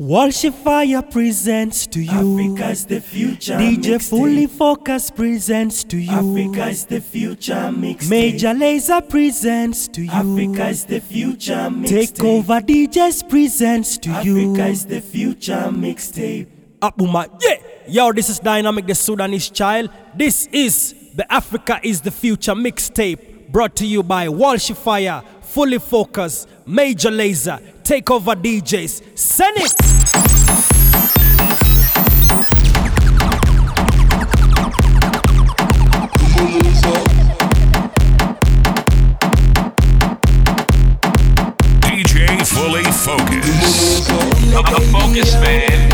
Walshy Fire presents to you. Africa's the future. DJ. Fully Focus presents to you. Africa's the future. Mixtape. Major Lazer presents to you. Africa's the future. Mixtape. Take over DJs presents to you. Africa's the future. Mixtape. Abuma, yeah. Yo, this is Dynamic the Sudanese child. This is the Africa is the Future mixtape brought to you by Walshy Fire, Fully Focus, Major Lazer, Take Over DJs. Send it! DJ Fully Focus. The Focus Man.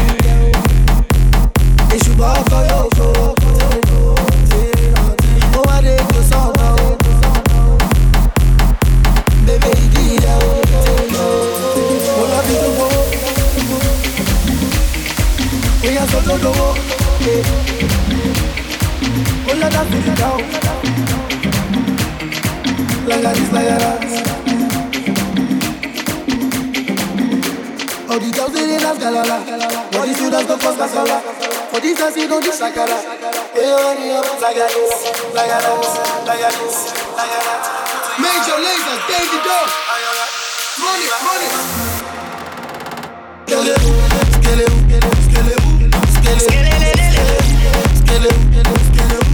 go do sakara. Eonia, Zagaris, Zagaris, Zagaris, Zagaris. Major Lazer, David Dog. Money, money. Skelebu, skelebu, skelebu, skelebu, skelebu, skelebu, skelebu, skelebu.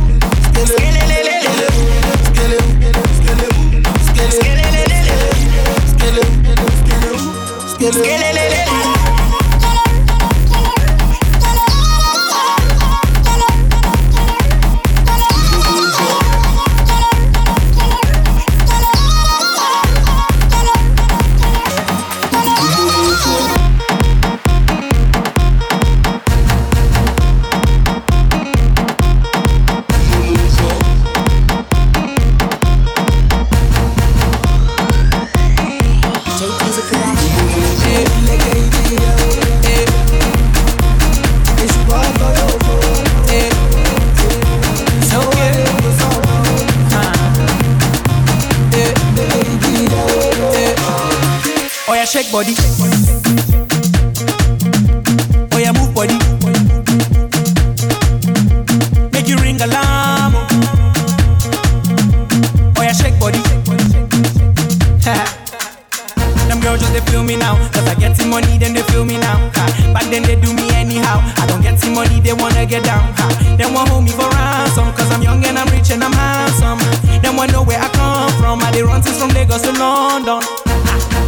Get it. Shake body. Oh yeah, move body. Make you ring alarm. Oh yeah, shake body. Them girls just they feel me now. Cause I get the money, then they feel me now. Ha. Back then they do me anyhow. I don't get the money, they wanna get down. Ha. They want hold me for ransom. Cause I'm young and I'm rich and I'm handsome. They want to know where I come from. I they run things from Lagos to London.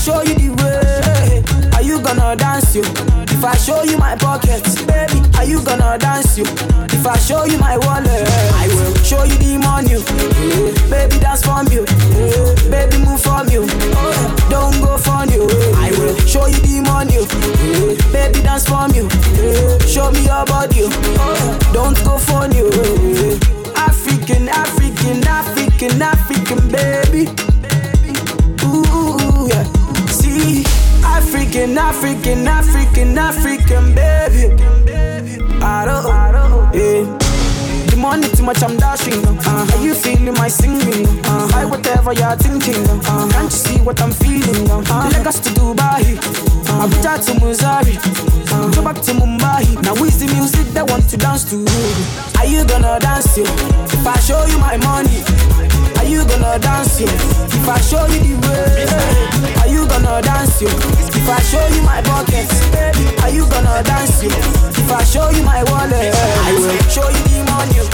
Show you the way, are you gonna dance you? If I show you my pockets, baby, are you gonna dance you? If I show you my wallet, I will show you the money. Baby, dance from you. Baby, move from you. Don't go from you. I will show you the money. Baby, dance from you. Show me your body. Don't go from you. African, African, African, African, baby. African, African, African, African, baby. I don't, I don't, yeah. The money too much, I'm dashing. Uh, are you feeling my singing? Uh, I whatever you're thinking. Uh, can't you see what I'm feeling? Uh, Lagos to Dubai, uh, Abuja to Missouri, uh, go back to Mumbai. Now is the music they want to dance to? Are you gonna dance it? If I show you my money, are you gonna dance it? If I show you the way, are you gonna dance it? If I show you my pockets, baby, are you gonna dance it? If I show you my wallet, I will show you the money.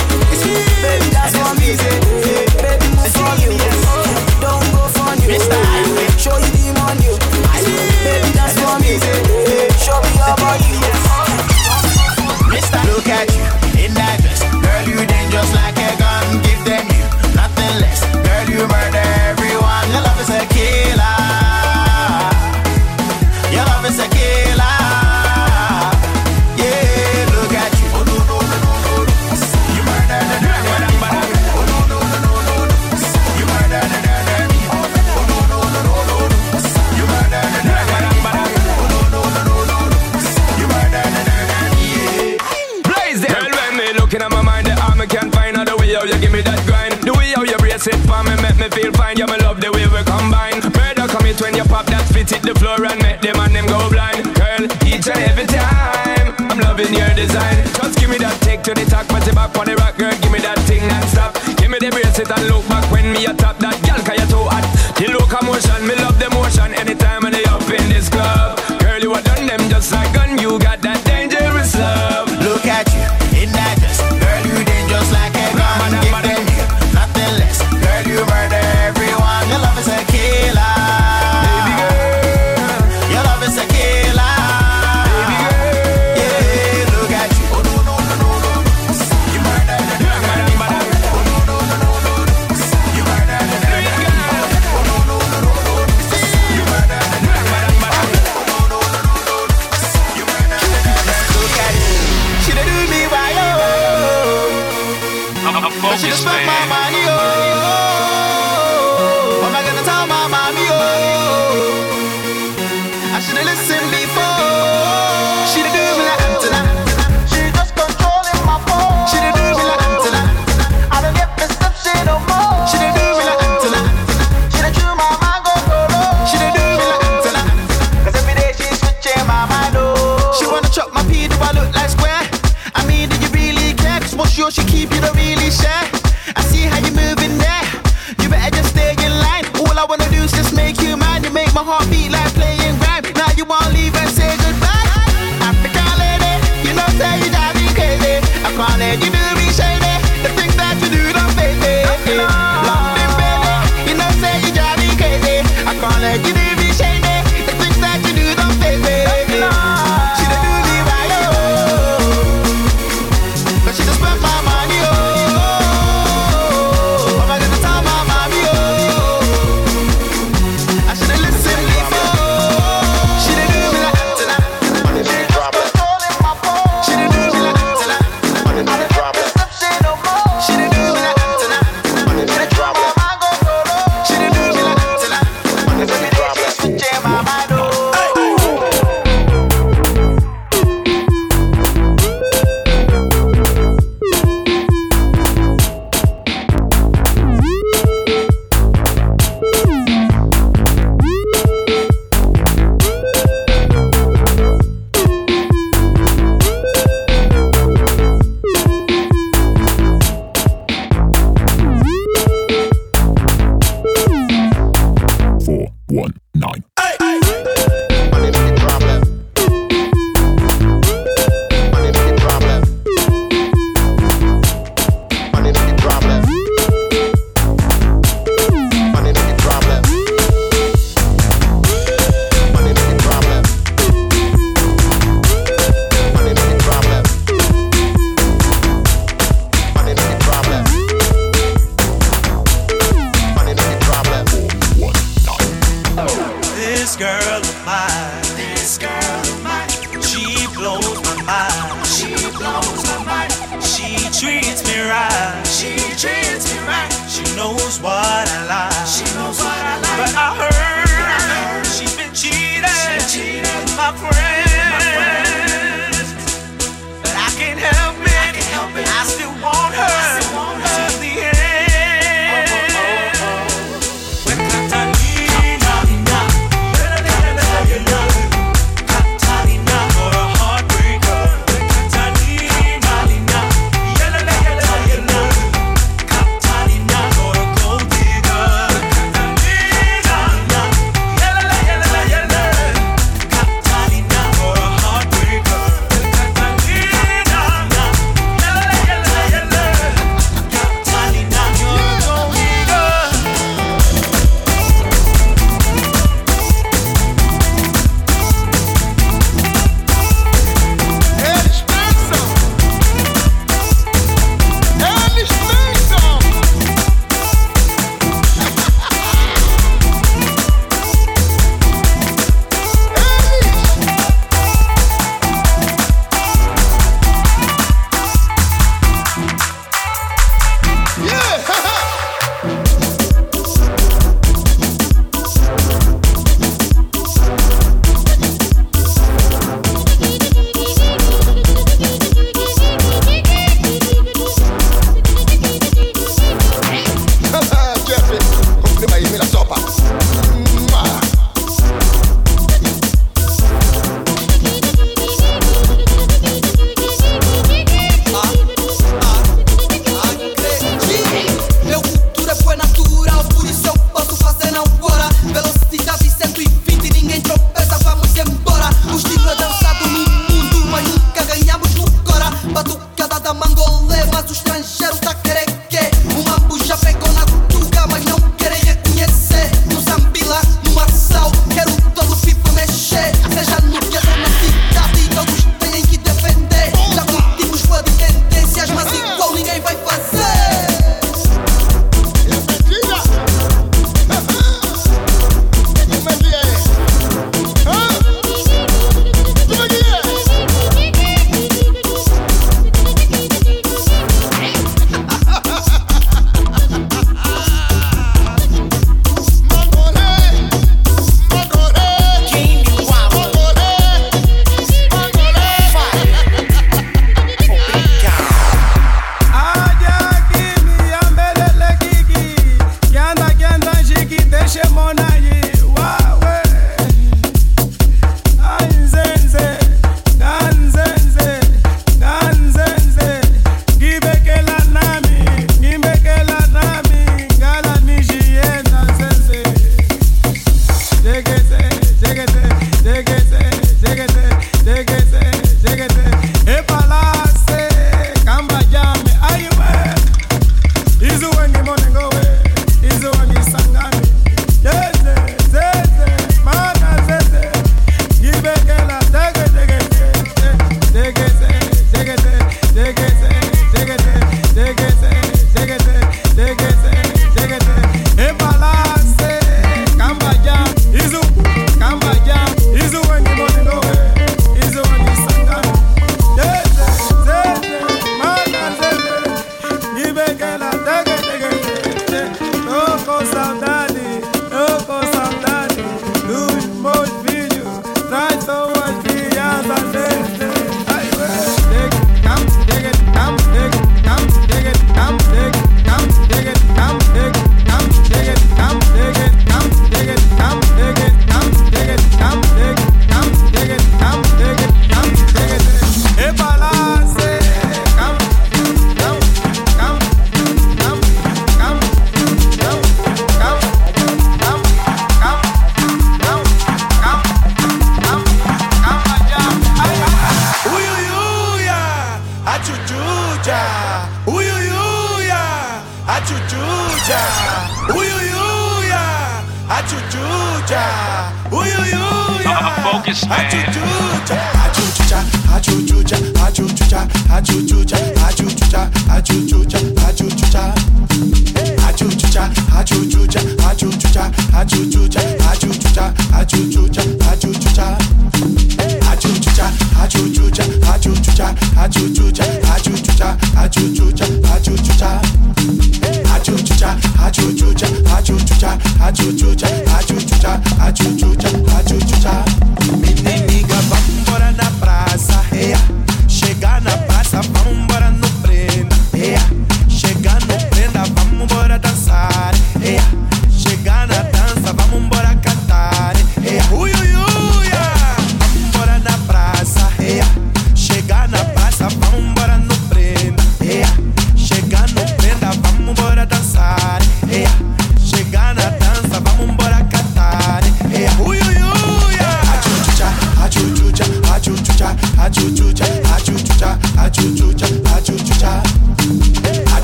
Baby, that's for me. Baby, move for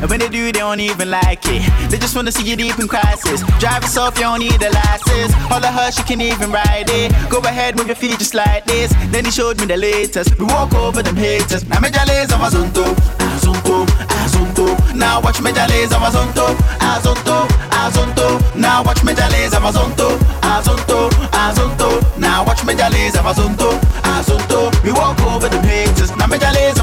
and when they do, they don't even like it. They just wanna see you deep in crisis. Drive yourself, you don't need a license. All of her, she can even ride it. Go ahead, move your feet just like this. Then he showed me the latest. We walk over them haters. Now Major Lazer Amazonto, Azonto, Azonto. Now watch Major Lazer Amazonto, Azonto, Azonto. Now watch Major Lazer Amazonto, Azonto, Azonto. Now watch Major Lazer Amazonto, Azonto. We walk over them haters. Now Major Lazer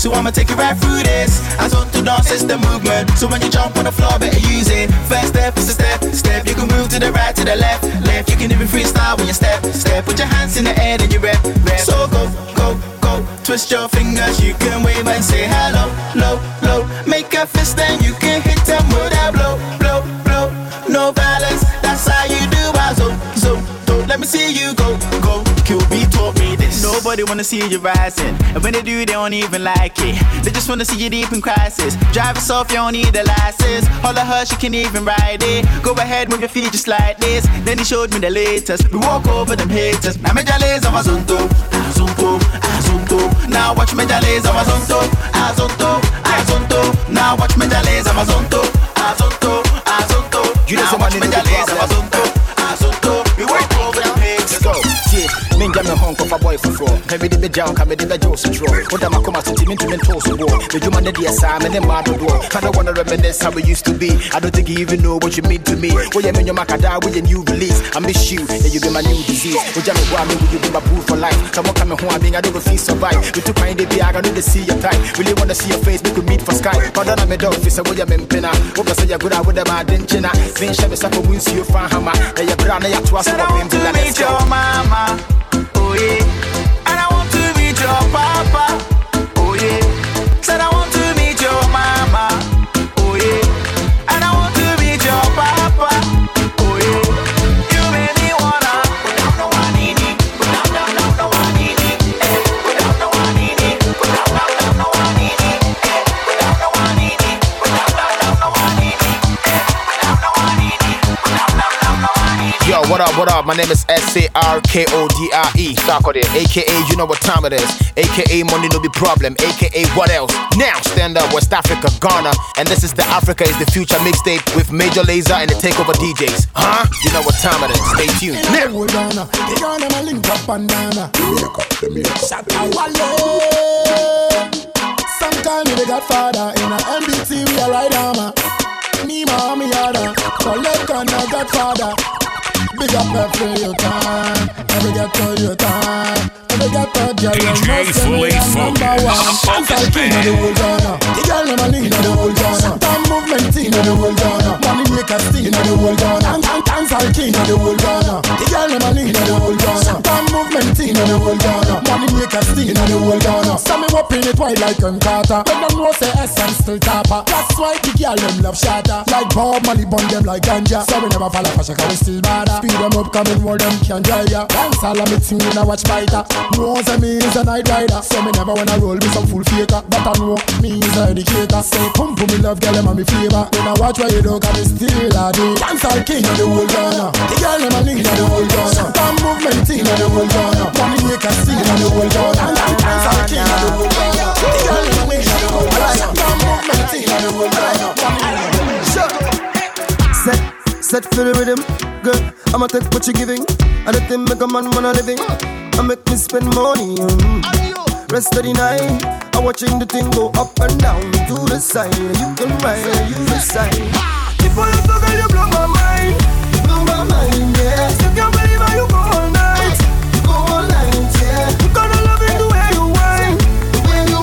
So I'ma take you right through this. As on to dance is the movement. So when you jump on the floor, better use it. First step is a step, step. You can move to the right, to the left, left. You can even freestyle when you step, step. Put your hands in the air and you rep, rep. So go, go, go. Twist your fingers, you can wave and say hello, low, low. Make a fist and you can Nobody wanna see you rising, and when they do, they don't even like it. They just wanna see you deep in crisis. Drive yourself, you don't need a license. All of her, she can even ride it. Go ahead, move your feet just like this. Then he showed me the latest. We walk over them haters. Now Major Lazer Amazonto, Azonto, Azonto. Now watch Major Lazer Amazonto, Azonto, Azonto. Now watch Major Lazer Amazonto, Azonto, Azonto. You know watch money Major in the Lazer Minja me home for boy for four. Maybe the big junk, maybe the Joe Sitro. What am I come out to Timmy to mental so war? The human the DSM and the mad war. I don't wanna reminisce how we used to be. I don't think you even know what you mean to me. When you mean your macada with your new release. I miss you, and you be my new disease. Would you know me, will you be my boo for life? Someone coming home, I mean, I don't feel survive. We took my day, I don't to see your type. Really wanna see your face, we could meet for Skype. But then I'm a dog, this is what you're pena. What I say you're good, I would have my dentina. Then Shabby Sako wins you, fan hammer. And you're brown, and you're twice Said I want to meet your mama, what up, what up? My name is S A R K O D R E. Sarkodie, aka you know what time it is. AKA money no be problem. AKA what else? Now stand up, West Africa, Ghana, and this is the Africa is the Future mixtape with Major Lazer and the Takeover DJs. Huh? You know what time it is. Stay tuned. Now. Hold on, uh, the Ghana man link up and down. uh. Shatta Wale. Sometime we the Godfather in a MBT we a ride armor. Me mommy yada, collect on a Godfather. Big up every your time, every get to your time. the ghetto girl, you DJ know say me Fully one. Focus. Of the whole Ghana. The girl them a of the whole Ghana. Time movement of the whole Ghana. Money maker sting of the whole Ghana. And and dancehall king of the whole Ghana. The girl them a of the whole Ghana. Time movement of the whole Ghana. Money maker sting of the whole Ghana. So me whopping it wide like Ken Carter. When them know say essence still topper. That's why the girl them love Shatta. Like Bob Marley bun them like ganja. So we never fall off a shaka we still bother. Them up coming more them can dry ya. Dance all of me team when I watch fighter. Know say me is a night rider. So me never wanna roll with some full faker. But I know me is a educator. Say pum pum me love girl them and me flavor. When I watch what you do, cause me still a do. Dance all king of the whole Ghana. The girl them a lead of the whole Ghana. Time movement team of the whole Ghana. Money maker steal of the whole Ghana. Dance all king of the whole Ghana. The girl them a the whole Ghana. Time movement team the whole Ghana. Set, set for the rhythm. Good, I'ma take what you're giving. And the thing make a man wanna living. I make me spend money. Mm. Rest of the night, I'm watching the thing go up and down to the side. You can ride, you decide. Before you talk, you blow my mind. Blow my mind, yeah. Still can't believe how you go all night. Go all night. You love it the way you. The way you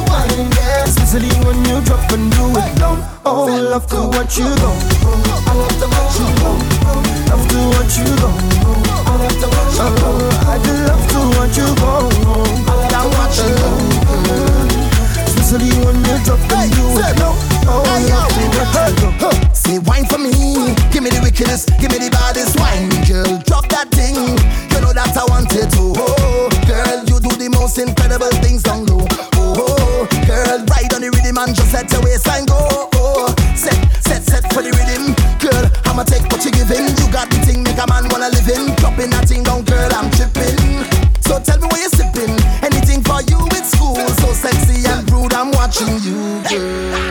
yeah. Especially when you drop and do it down. Oh, love to watch you go. I love to to watch you go. I love to watch you go. I do love to watch you go. I love to watch you go. Especially when you drop and do it down. Oh, love to watch you go. Say wine for me, give me the wickedest, give me the baddest wine, girl. Drop that thing, you know that I want it to. Oh, girl, you do the most incredible things down low. Oh, girl, ride on the rhythm and just let your waistline go. Watching you, girl.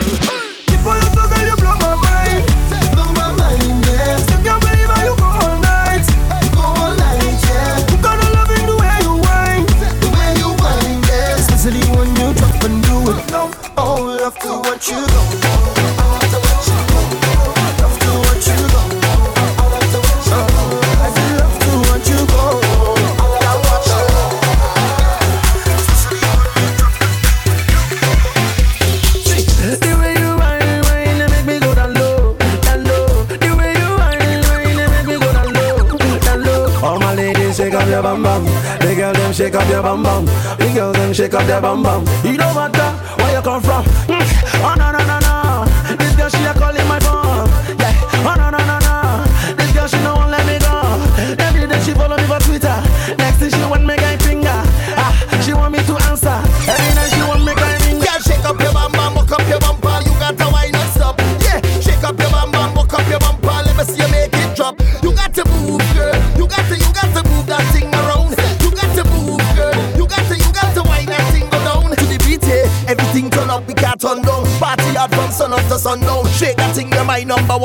up the bam bam. You don't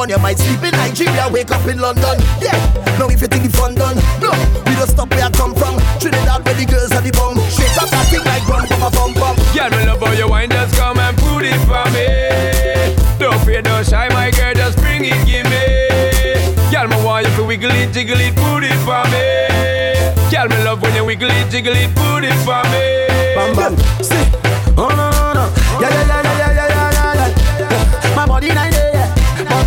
one. You might sleep in Nigeria, wake up in London. Yeah, now if you think the fun done, no, we don't stop where I come from. Trinidad, where the girls are the bum. Shake up that thing like bum bum bum bum. Girl, me love how you wine, just come and put it for me. Don't fear, don't shy, my girl, just bring it, give me. Girl, me want you to wiggle it, jiggle it, put it for me. Girl, me love when you wiggle it, jiggle it, put it for me. Bam bam, see, oh no no no, yeah yeah yeah yeah yeah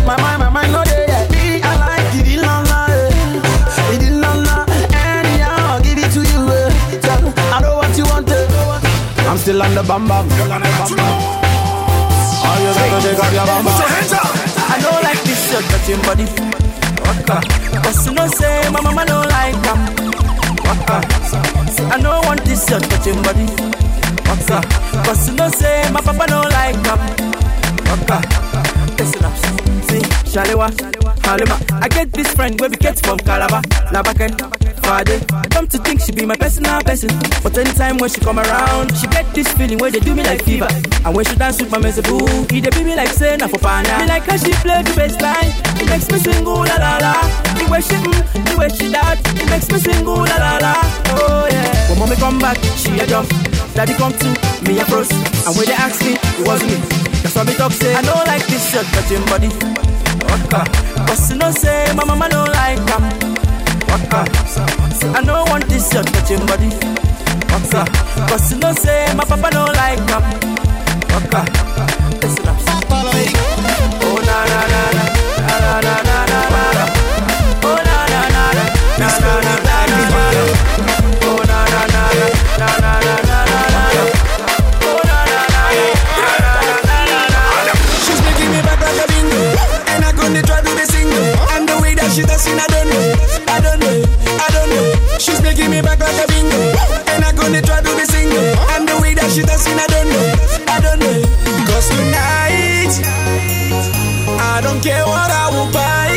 my mind, my mind not there. Yeah. Me, I like it, it la la, eh. it la la. Anyhow, I'll give it to you. Eh. Tell, I know what you want. Eh. I'm still on the bam bam. All you got to shake up your bam bam. I don't like this your touching body. Waka. Cause you know say my mama don't like them. Waka. I don't want this your touching body. Waka. Cause you know say my papa don't like them. Waka. Listen up. See, Shalewa, Halima. I get this friend where we get from Calabar, Labakan, Fade. Come to think she be my personal person. But anytime when she come around, she get this feeling where they do me like fever. And when she dance with my boo, he they be me like say na for pana. Me like how she play the bass line. It makes me sing ooh la la la. The way she mm, the way she that, it makes me sing ooh la la la. Oh yeah. When mommy come back, she a jump. Daddy come to me a froze. And when they ask me, it was me. That's why me talk say I don't like this shirt, touching body. Waka. Cause you know say my mama don't like them. Waka. I don't want this shirt, touching body. Waka. Cause you know say my papa don't like them. Waka. Listen up. Oh na na na na na na na. give me back like a bingo. And I gonna try to be single. And the way that she dancing, I don't know. I don't know. Cause tonight, I don't care what I will buy.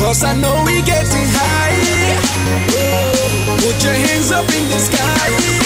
Cause I know we getting high. Put your hands up in the sky.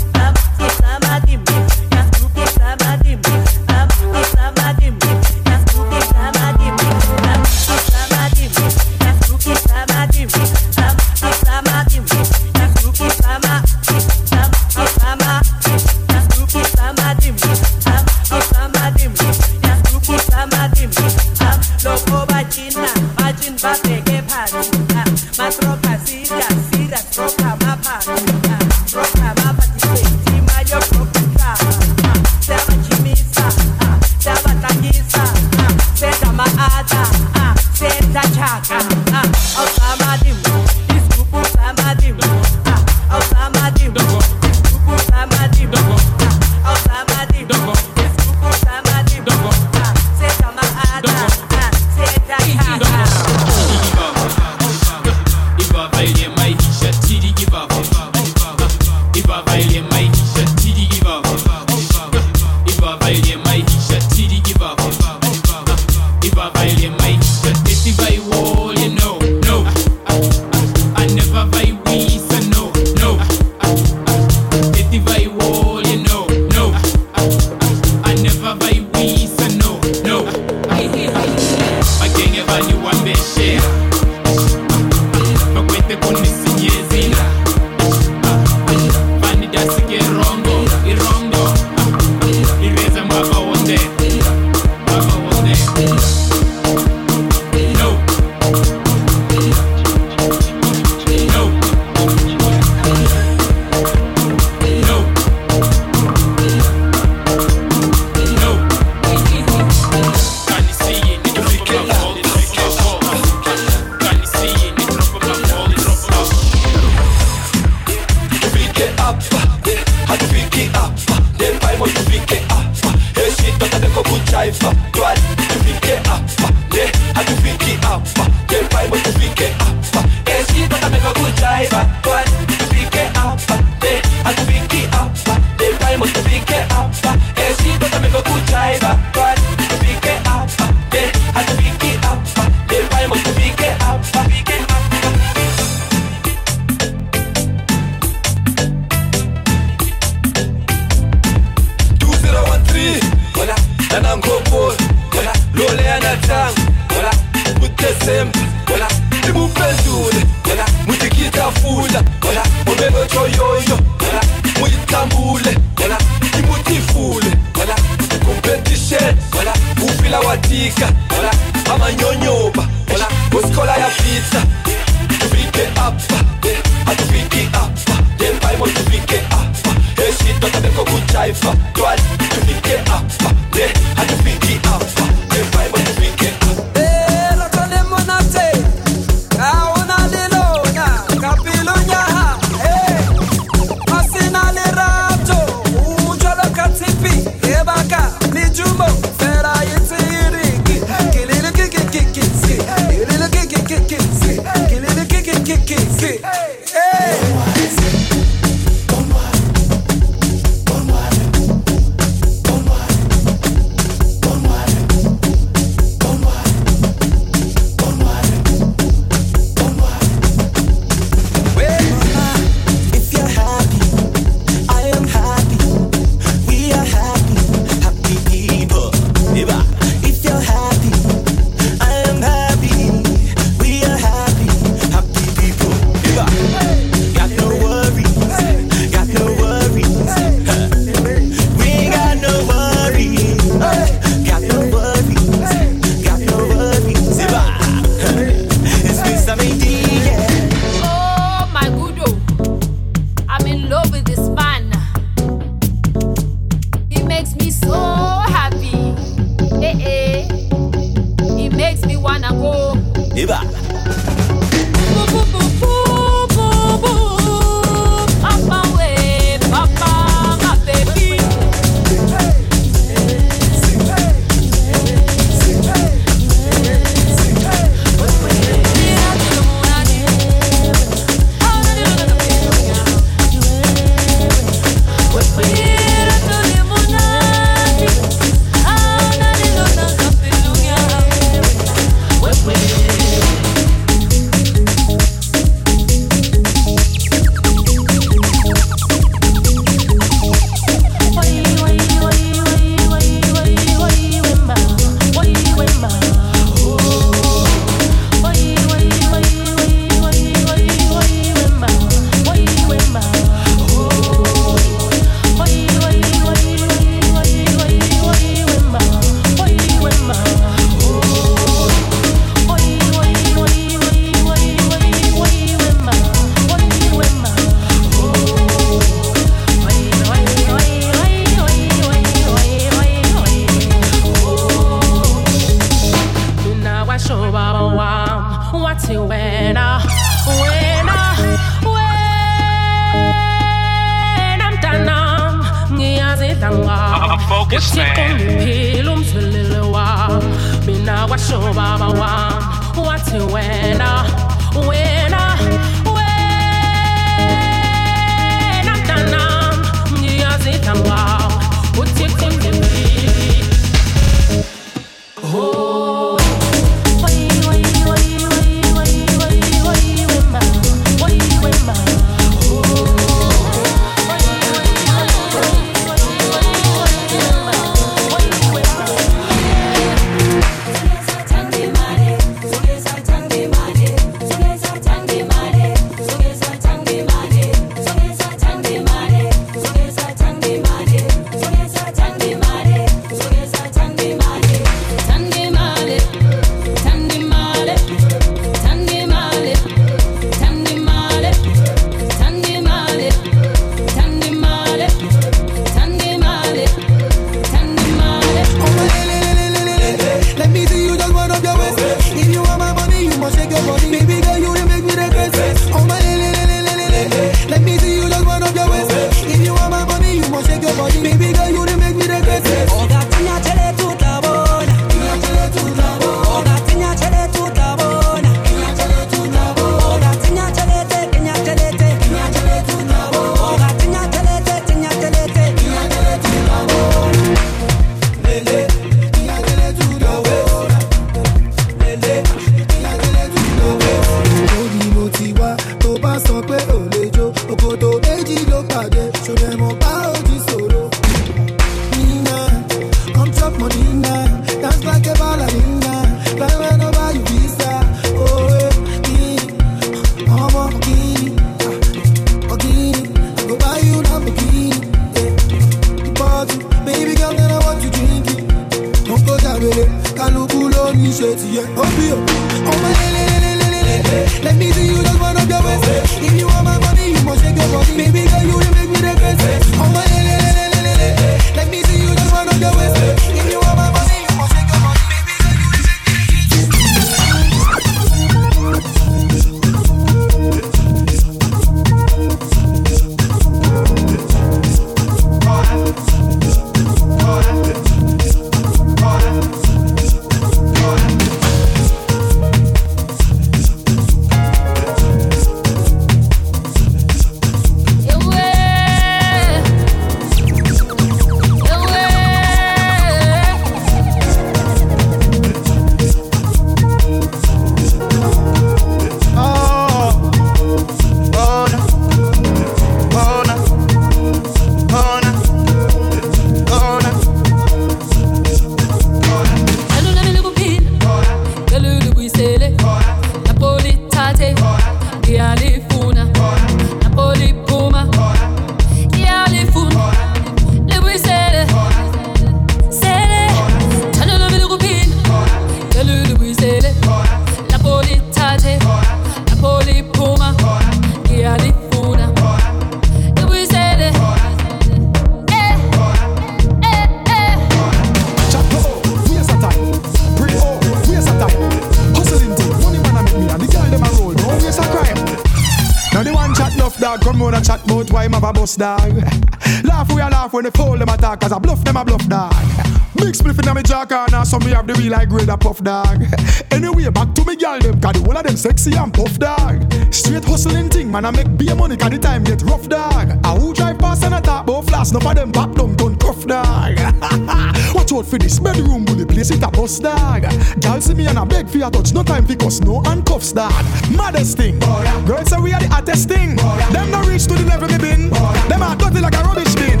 Big spliff in my jaw corner, so me have the real like grade a puff dog. anyway, back to me gal them, cause the one of them sexy and puff dog. Straight hustling thing, man, I make beer money, cause the time get rough dog. I who drive past and I talk about flash, none of them pop down, done cuff dog. Watch out for this bedroom bully, place it a bust dog. Gal see me and I beg for your touch, no time because cuss, no handcuffs dog. Maddest thing, Bora. girls say we are the hottest thing. Bora. Them no reach to the level me been, Bora. them are dirty like a rubbish bin.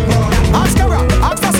Ask her, ask her,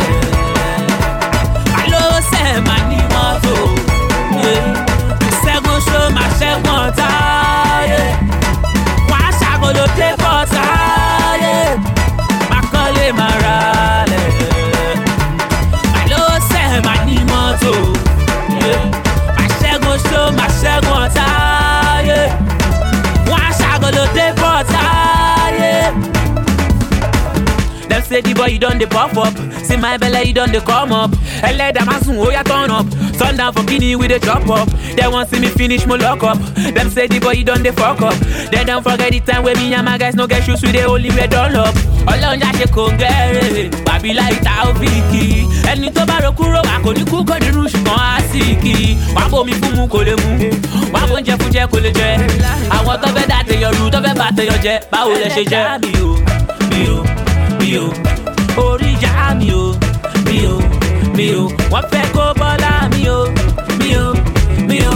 ṣẹ́gun ọ̀tá ayé wọ́n á ṣàgọ́lódé fún ọ̀tá ayé. Dem say the boy you don dey puff up, see my belle you don dey come up. Ẹlẹ́dàá máa sùn ó yá turn up, turn down for kini we dey chop up. Dem wan see me finish mo lock up, dem say the boy you don dey fok up. Dem don forget the time wey me and my guys no get shoes we dey only wear up. Ọlọ́run jáde kò ń gẹ́rẹ́, bàbí láì ta ó fi kì í. Ẹni tó bá ro kúrò wà kò ní kú kò nínú ṣùgbọ́n á sì kì í. Wàá bomi fún mu kò lè mu, wàá bó ń jẹ fún jẹ kò lè jẹ. Àwọn tó fẹ́ dá tèèyàn tó fẹ́ bá tèèyàn jẹ, báwo lẹ ṣe jẹ́? Mi ò, mi ò, mi ò, orí ìjà mi ò, mi ò, mi ò. Wọ́n fẹ́ kó bọ́lá mi ò, mi ò, mi ò.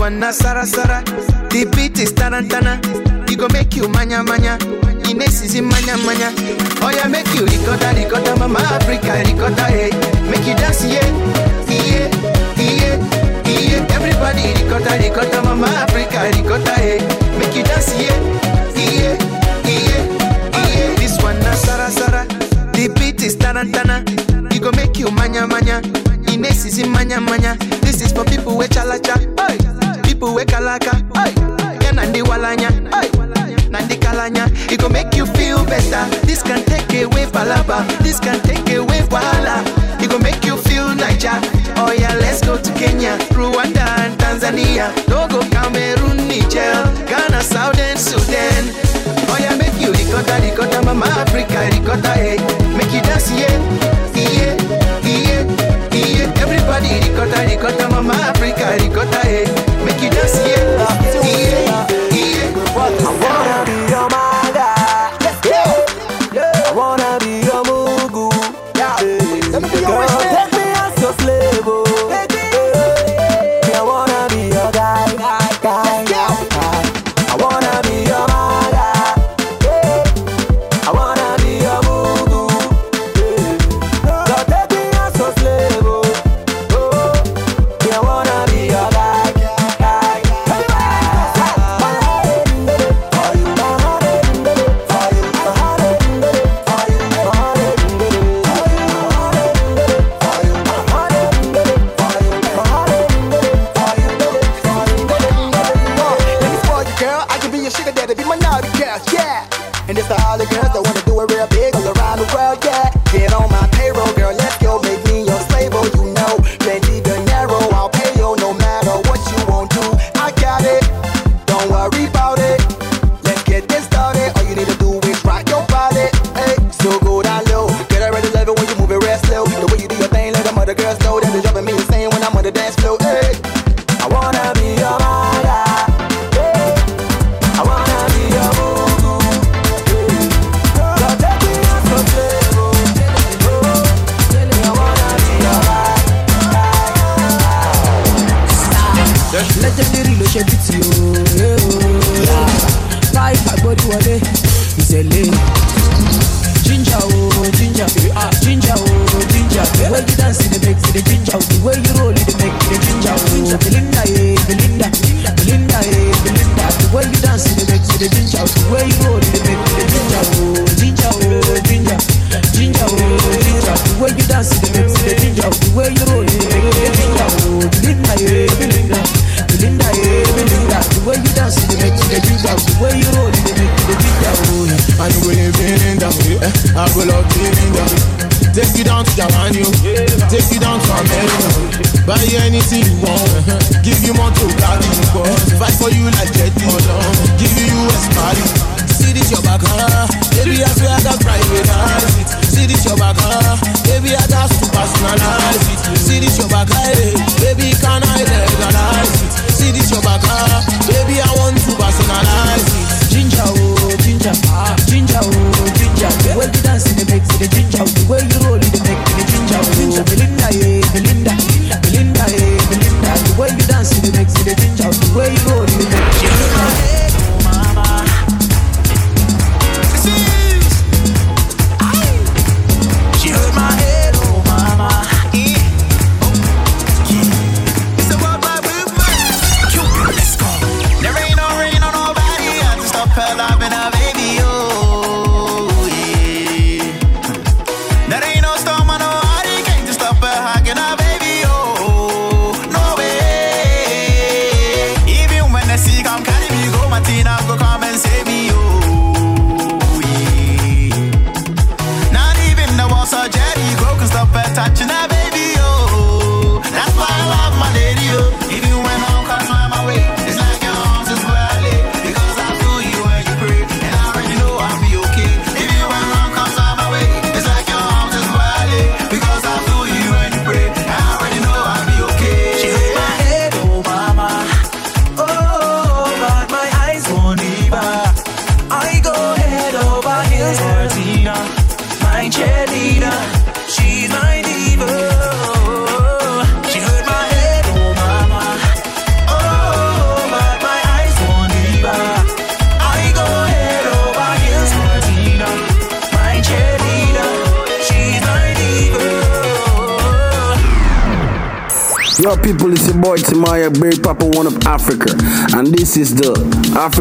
Hey, this one na Sara Sara. The beat is tarantana. It go make you manya manya. Ines is in manya manya. Oh yeah, make you ricotta ricotta, mama Africa ricotta hey. Make you dance yeah, yeah, yeah, yeah. Everybody ricotta ricotta, mama Africa ricotta hey. Make you dance yeah, yeah, yeah, yeah. This one na Sara Sara. The beat is tarantana. It go make you manya manya. Ines is manya manya. This is for people with chalacha. This can take away wahala. It go make you feel Niger. Oh yeah, let's go to Kenya, Rwanda and Tanzania. Togo, Cameroon, Niger, Ghana, Southern Sudan. Oh yeah, make you ricotta, ricotta, mama Africa, ricotta, hey. Eh. Make you dance, yeah, yeah, yeah, yeah. Everybody ricotta, ricotta, mama Africa, ricotta, hey. Eh. Make you dance, yeah,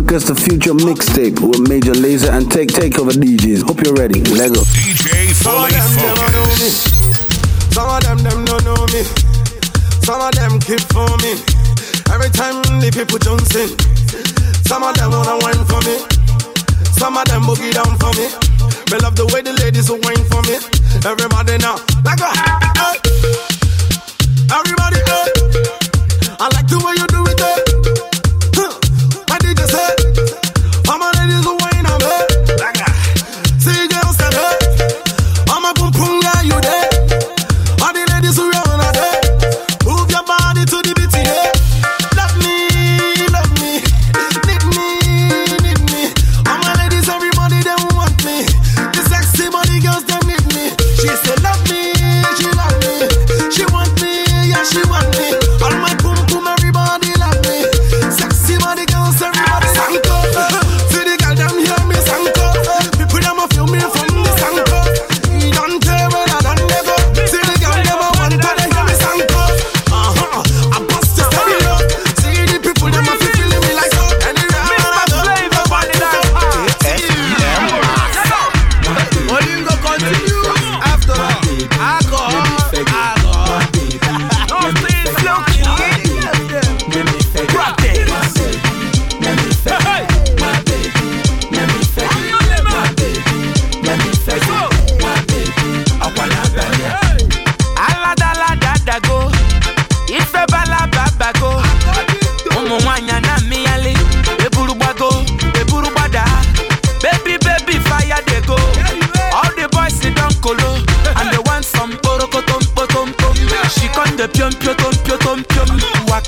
Africa's the Future mixtape with Major Lazer and Take Takeover DJs. Hope you're ready. Lego. DJ fully focused. Some of them, them don't know me. Some of them keep for me. Every time the people jumps in. Some of them wanna wine for me. Some of them boogie down for me. Me love the way the ladies will wine for me. Everybody now, like a hey. Everybody, hey. I like the way you do it,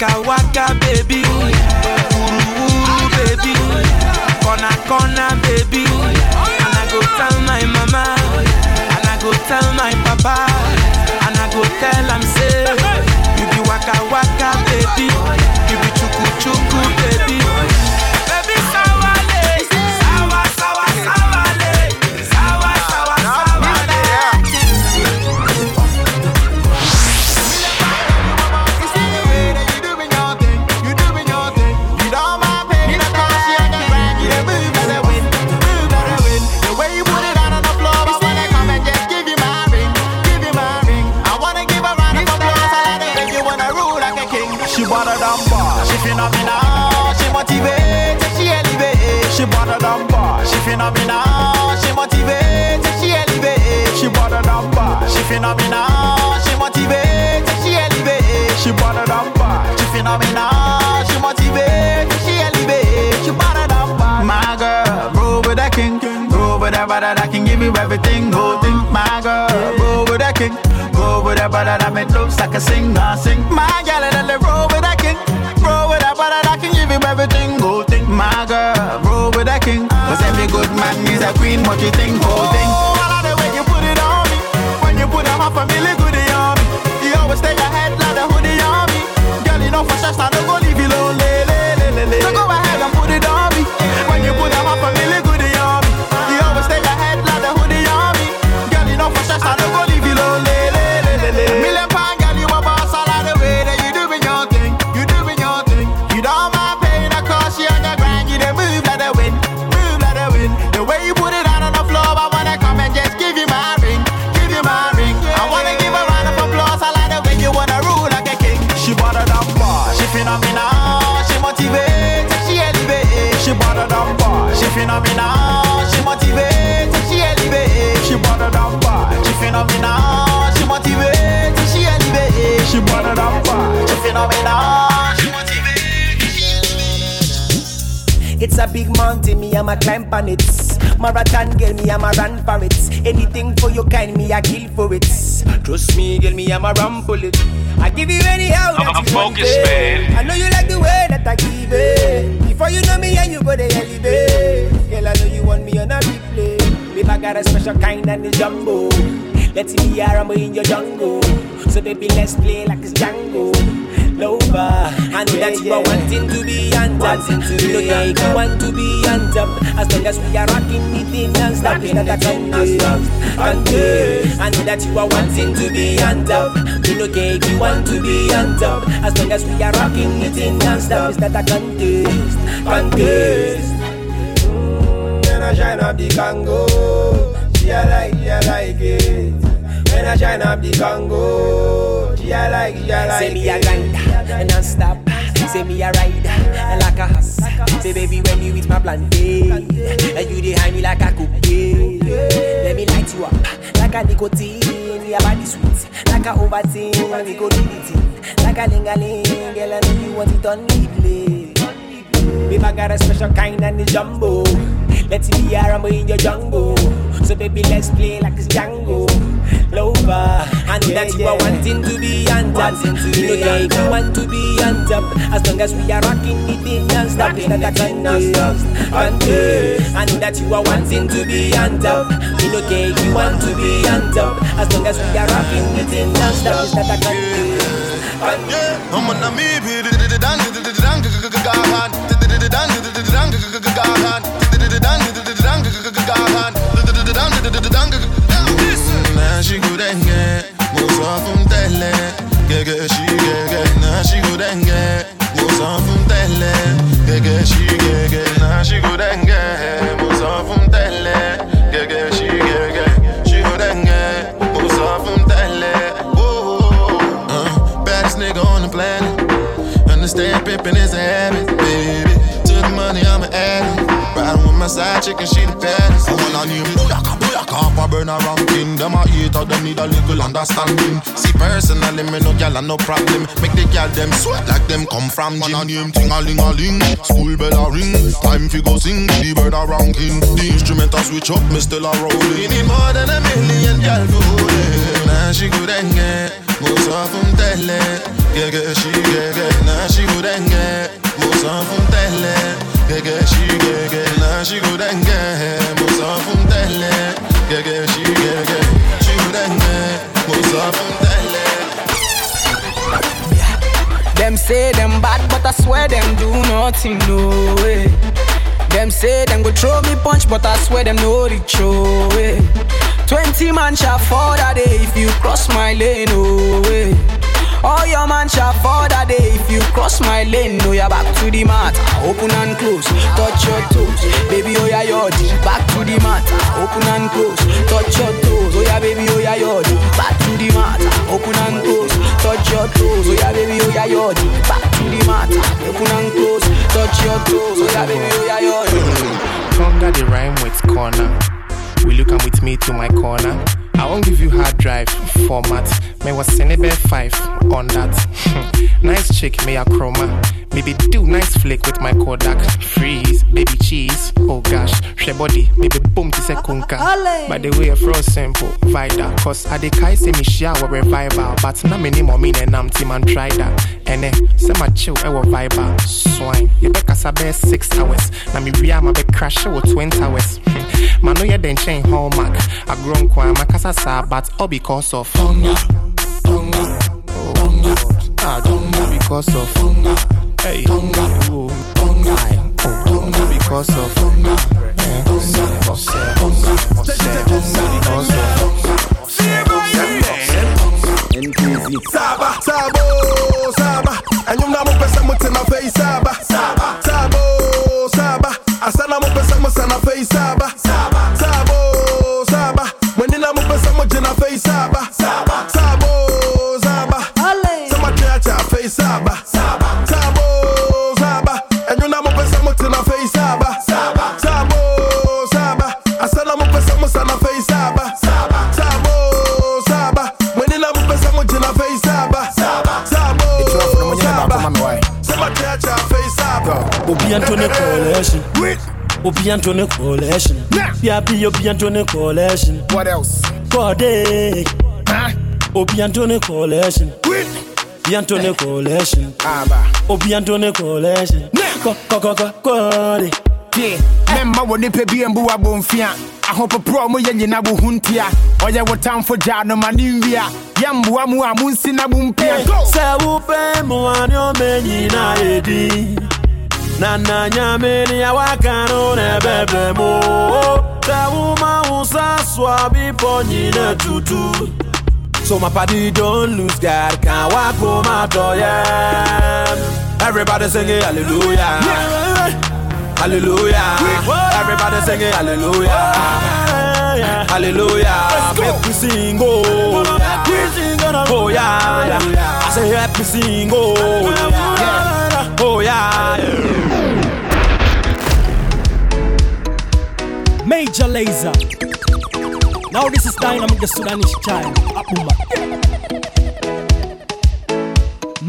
waka waka baby. Wuru wuru baby. Corner corner baby better than bar, she phenomenal, she motivates, she elevates. She better than bar, she phenomenal, she motivates, she elevates. She better than bar, she phenomenal, she motivates, she elevates. She better than bar, she phenomenal, she motivates, she elevates. She better than bar. My girl, roll with that king, with that brother that can give you everything, whole think My girl, roll with that king. Roll with that brother that make looks like a singer, sing. My girl, and let roll with that king. Roll with that brother that can give you everything, whole think My girl, roll with that king. Cause every good man is a queen, what you think, whole thing. Oh, I like the way you put it on me. When you put on my family, It's a big mountain, me I'ma climb on it. Marathon, girl, me I'ma run for it. Anything for your kind, me I kill for it. Trust me, girl, me I'ma run for it. I give you anyhow that I'm you want focused, it. man. I know you like the way that I give it. Before you know me, and you go to elevate. Girl, I know you want me on a replay. Babe, I got a special kind and it's jumbo. Let's see the armor in your jungle. So baby, let's play like it's Django. Lover, uh, I know that you are wanting to be on top. You know yeah, you want to be on top, as long as we are rocking it in non-stop, it's not a contest. Contest. I know that you are wanting to be on top. You know yeah, if you want to be on top, as long as we are rocking it in non-stop, it's not a contest. Contest. Mm, when I shine up the Congo, she I like, she I like it. When I shine up the Congo, she I like, she I like Say me a it. And non stop. Say me a ride like a horse. Say baby when you with my plantain and you hide me like a cookie. Let me light you up like a nicotine. Your body sweet like a Ovaltine. And we go do the thing like a lingaling. Girl I know you want it on me, Babe, I got a special kind and it's jumbo. Let's see the armor in your jungle. So baby, let's play like it's Django. Lover, I know that you are wanting to be on top. You know, yeah, if you want to be on top, as long as we are rocking it in non-stop, a contest. Contest. I know that you are wanting to be on top. You know, yeah, if you want to be on top, as long as we are rocking it in non-stop, it's a contest. Contest. I'm on a me, be the the dan the the dan gahan, the the the dan she go denge, mo so fun tele, gege she gege. Na she go denge, mo so fun tele, gege. Na she go tele. Uh, baddest nigga on the planet. Understand pimpin' is a habit, my side chick and she the baddest. I wanna name Booyaka, Booyaka, for burn a ranking. Them a hater, them need a little understanding. See, personally, me no gal and no problem. Make the gal them sweat like them come from gym. Wanna name ting a ling a ling. School bell a ring. Time fi go sing. The bird a ranking. The instrument a switch up, me still a rolling. We need more than a million gal for holding. Now she good and get. From tele, gege she gege, na she good and get. From tele, and get. Musa from tele, gege she gege, she good and get. Musa from tele. Them say them bad, but I swear them do nothing, no way. Them say them go throw me punch, but I swear them no reach, oh. Twenty man shall fall that day if you cross my lane, oh way. All your man shall fall that day if you cross my lane. No, you're back to the mat, open and close, touch your toes, baby. Oh yeah, yodi, back to the mat, open and close, touch your toes. Oh yeah, baby. Oh yeah, yodi, back to the mat, open and close, touch your toes. Oh yeah, baby. Oh yeah, yodi, back to the mat, open and close, touch your toes. Oh yeah, baby. Oh yeah, yodi. Conga the rhyme with corner. Will you come with me to my corner? I won't give you hard drive format. May was Senebe 5 on that. nice chick, may a chroma. Maybe do nice flick with my Kodak. Freeze, baby cheese. Oh gosh, she body, maybe boom to say kunka. By the way, fro simple, vida. Cause I de kai say me shower revival. But na many more mean and I'm team and try that. And eh, say my chill, I will vibe. Swine, you bet kasabe six hours. Na me ria my be crash with 20 hours. Man, no, you then chain hallmark. I grown kwa makasa sa, but all because of hunger. Hunger. Oh, ah, hunger because of hunger. Hey, hunger. Oh, hunger. Oh, hunger because of. Eh, of Saba, sabo, saba. And you know mo pesa mo tena face saba. Saba, sabo, saba. Asana mo pesa mo sana face saba. Saba, sabo, saba. Mwenina mo pesa mo jena face saba. Saba, sabo, Anthony Coalition. Obi Anthony Coalition. Yabi Obi Anthony Coalition. What else? Corday. Obi Anthony Coalition. Obi Anthony Coalition. Obi Anthony Coalition. Co co co co Corday. tie mɛmma wɔ nipa bi mbu abɔmfia ahopoporɔ mo yɛ nyina wo ho ntia ɔyɛ wo tamfo gyaa no ma ne nwia yɛmboa mu a monsi na mompia sɛ wopɛ mmoa ne ɔma nyina ɛdi na na nyame ne a waka no na ɛbɛbrɛ mo sɛ woma wo sa soa nyina tutu. So my party don't lose God, can't walk home oh yeah. Everybody singing hallelujah, hallelujah. Everybody singing hallelujah, hallelujah. Make we sing oh, oh yeah, yeah. I say happy sing oh, yeah, oh yeah. Major Laser. Now this is Dynamic the Sudanese child. Abuma.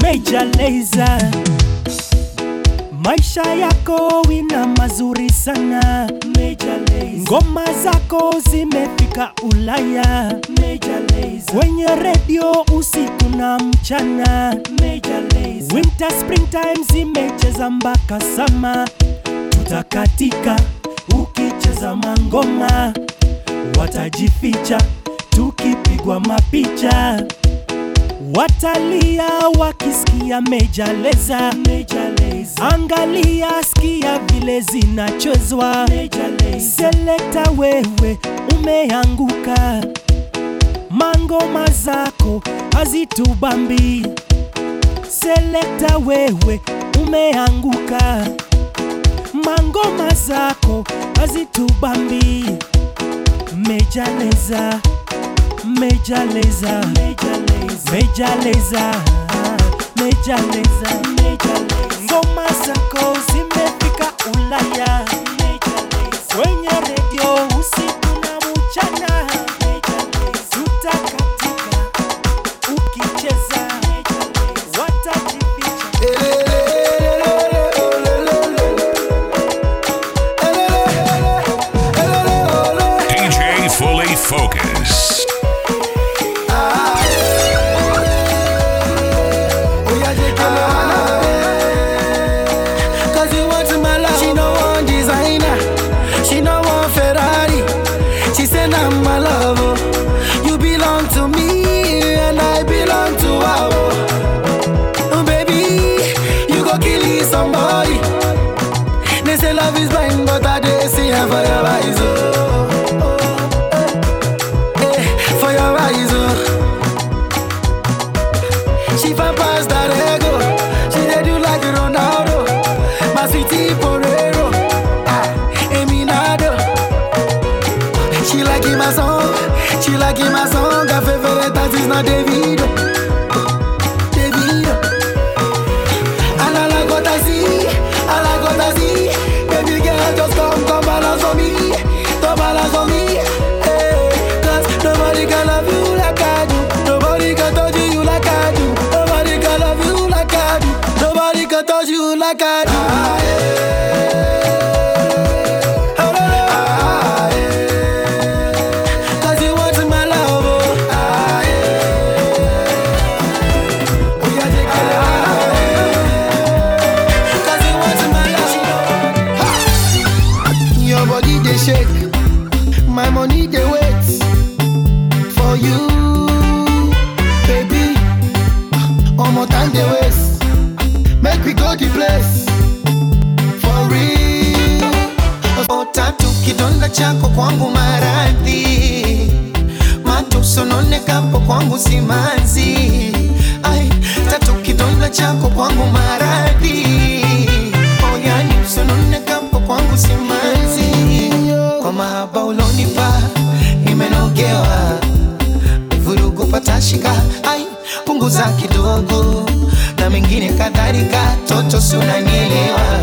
Major Laser. Maisha yako ina mazuri sana Major Lazer. Ngoma zako zimefika Ulaya Major Lazer. Kwenye redio usiku na mchana Major Lazer. Winter springtime zimecheza mpaka sama tutakatika ukicheza mangoma watajificha tukipigwa mapicha. Watalia wakisikia meja leza angalia sikia vile zinachezwa. Selekta wewe umeanguka. Mangoma zako hazitubambi. Selekta wewe umeanguka mangoma zako hazitubambi mejaleza mejaleza mejaleza mejaleza. Ngoma zako zimefika ulaya In my song. Her favorite artist not Davido. Chako kwangu maradhi. Matusononekapo kwangu simanzi. Ai tatu kidonda chako kwangu maradhi. Ai punguza kidogo. Na mengine kadhalika toto si unanielewa.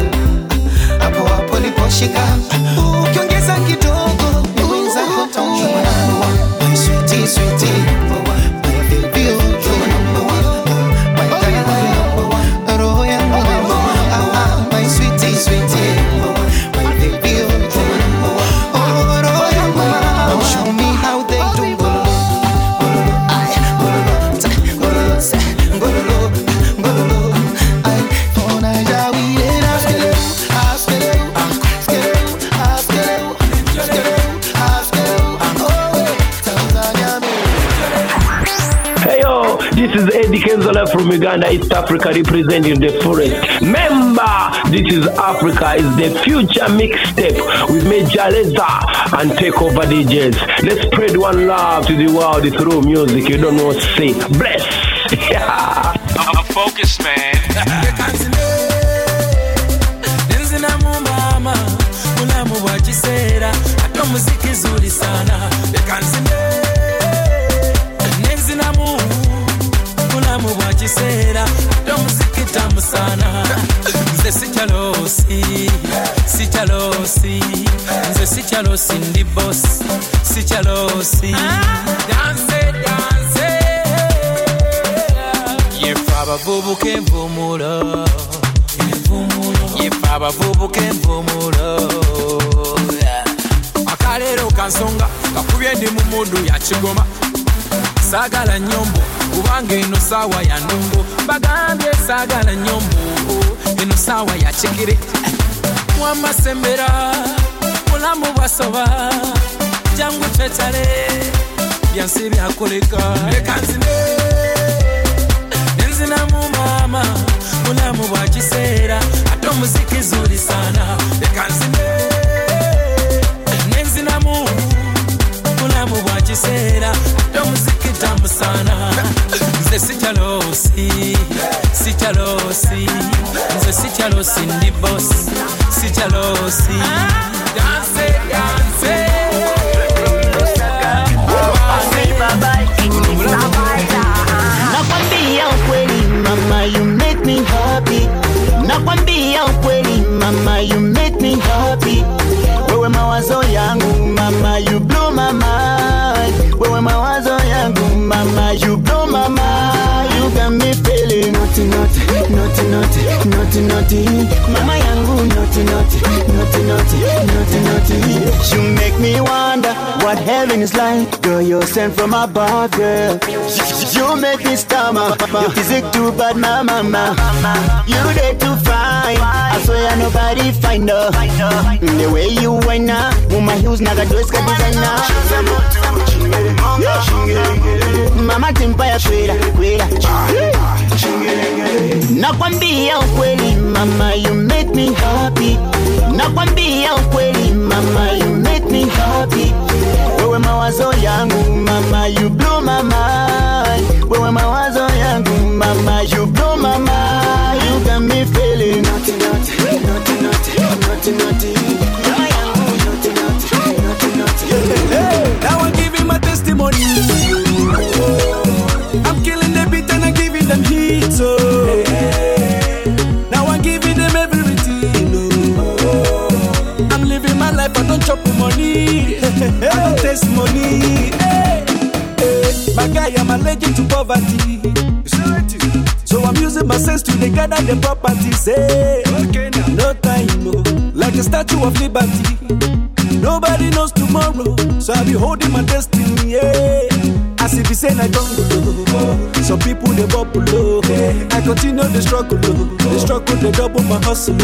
Hapo hapo liposhika kidogo wenzako from Uganda, East Africa, representing the forest. Member, this is Africa, is the future mixtape with Major Lazer and Takeover DJs. Let's spread one love to the world through music. You don't know what to say. Bless. Yeah. Sikyalosi ndi bos sikyalosi danse yefe abavubuka envumulo yefe abavubuka envumulo akaleero kansonga kakubye ndi mu mudu ya kigoma. Saagala nyombo kubanga eno saawa ya ndongo bagambye saagala nyombo eno saawa ya kigere mwamasembera mulamu bwasoba jangu twetale byansi byakoleka leka nzine nenzinamu maama mulamu bwa kiseera ate omuziki zuli sana. Leka nzine nenzinamu mulamu bwa kiseera ate omuziki tamu sana. Nze sikyalosi sikyalosi nze ndi bos sikyalosi. danse me happy. Nakwambia ukweli mama you make me happy. Wewe mawazo yangu mama you blow my mind. Wewe mawazo yangu mama you blow my mind naughty naughty naughty naughty naughty naughty. Mama yangu naughty naughty naughty naughty naughty naughty. You make me wonder what heaven is like. Girl you're sent from above girl. You make me stomach. Your physique too bad my mama. You there to find I swear nobody find her. Mm, the way you whine now woman heels naga dress ka designer. Mama timpa ya kwera kwera nakwambia ukweli mama you make me happy. Nakwambia ukweli mama you make me happy. Wewe mawazo yangu mama you blow my mind. Wewe mawazo yangu mama you blow my mind. You got me feeling naughty naughty naughty naughty naughty naughty I money. Hey, hey. My guy, I'm allergic to poverty. So I'm using my sense to dey gather the properties. Eh. Hey, no time, no. Like a statue of liberty. Nobody knows tomorrow, so I'll be holding my destiny. Yeah. As if it's saying I don't go. Some people they bubble low. I continue the struggle. The struggle they double my hustle.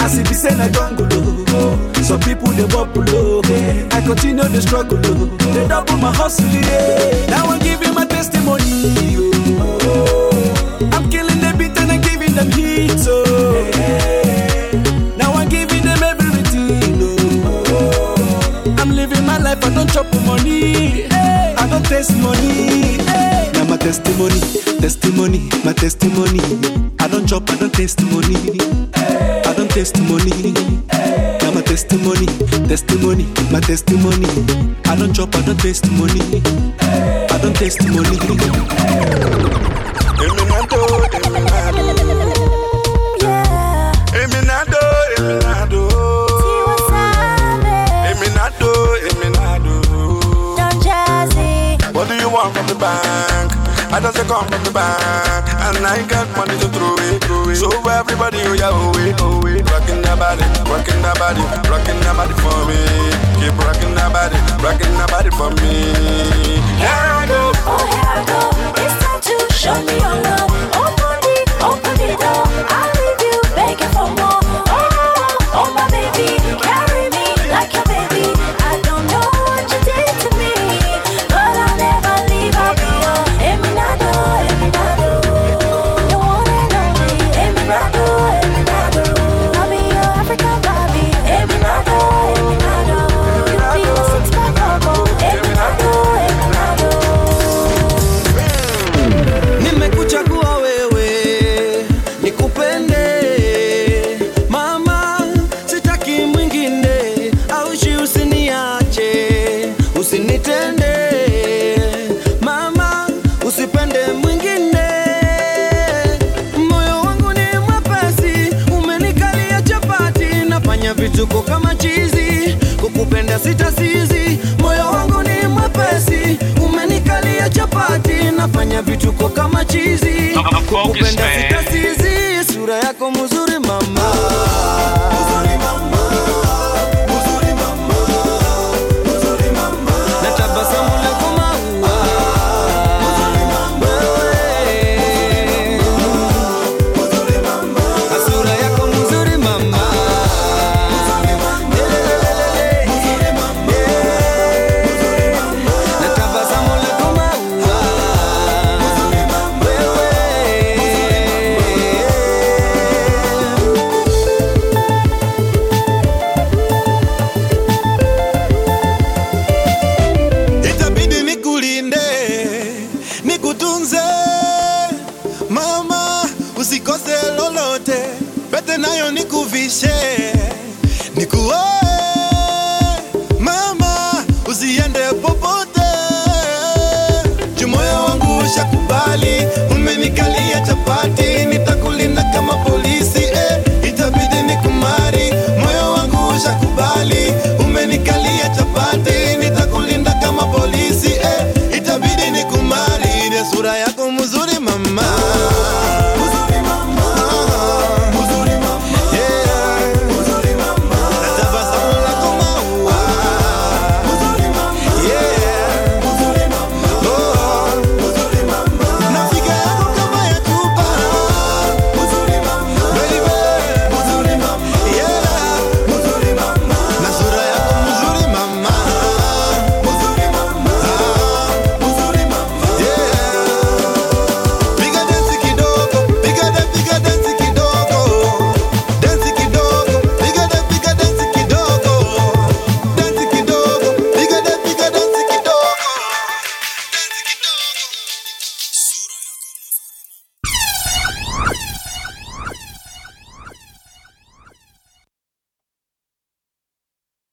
As if it's saying I don't go. Some people they bubble low. I continue the struggle. oh. They double my hustle. Yeah. Now I'm giving my testimony. oh. I'm killing the beat and I'm giving them heat. So now I'm giving them everything. oh. I'm living my life. I don't chop money. I don't taste money. Now my testimony, testimony, my testimony. I don't chop. I don't taste money. I don't taste money. Now my testimony, testimony, my testimony. I don't chop. I don't taste money. I don't taste money. Eminado, Eminado. Eminado, Eminado. Eminado, Eminado. What do you want from the bank? I just say come from the bank, and I got money to throw it, it. So everybody, oh yeah, oh oh it, rocking that body, rocking that body, rocking that body for me. Keep rocking that body, rocking that body for me. Here I go, Oh, here I go. It's time to show me your love. Open sita sita sizi, moyo wangu ni mwepesi, umenikalia chapati, nafanya vituko kama chizi, kupenda sita sizi, sura yako mzuri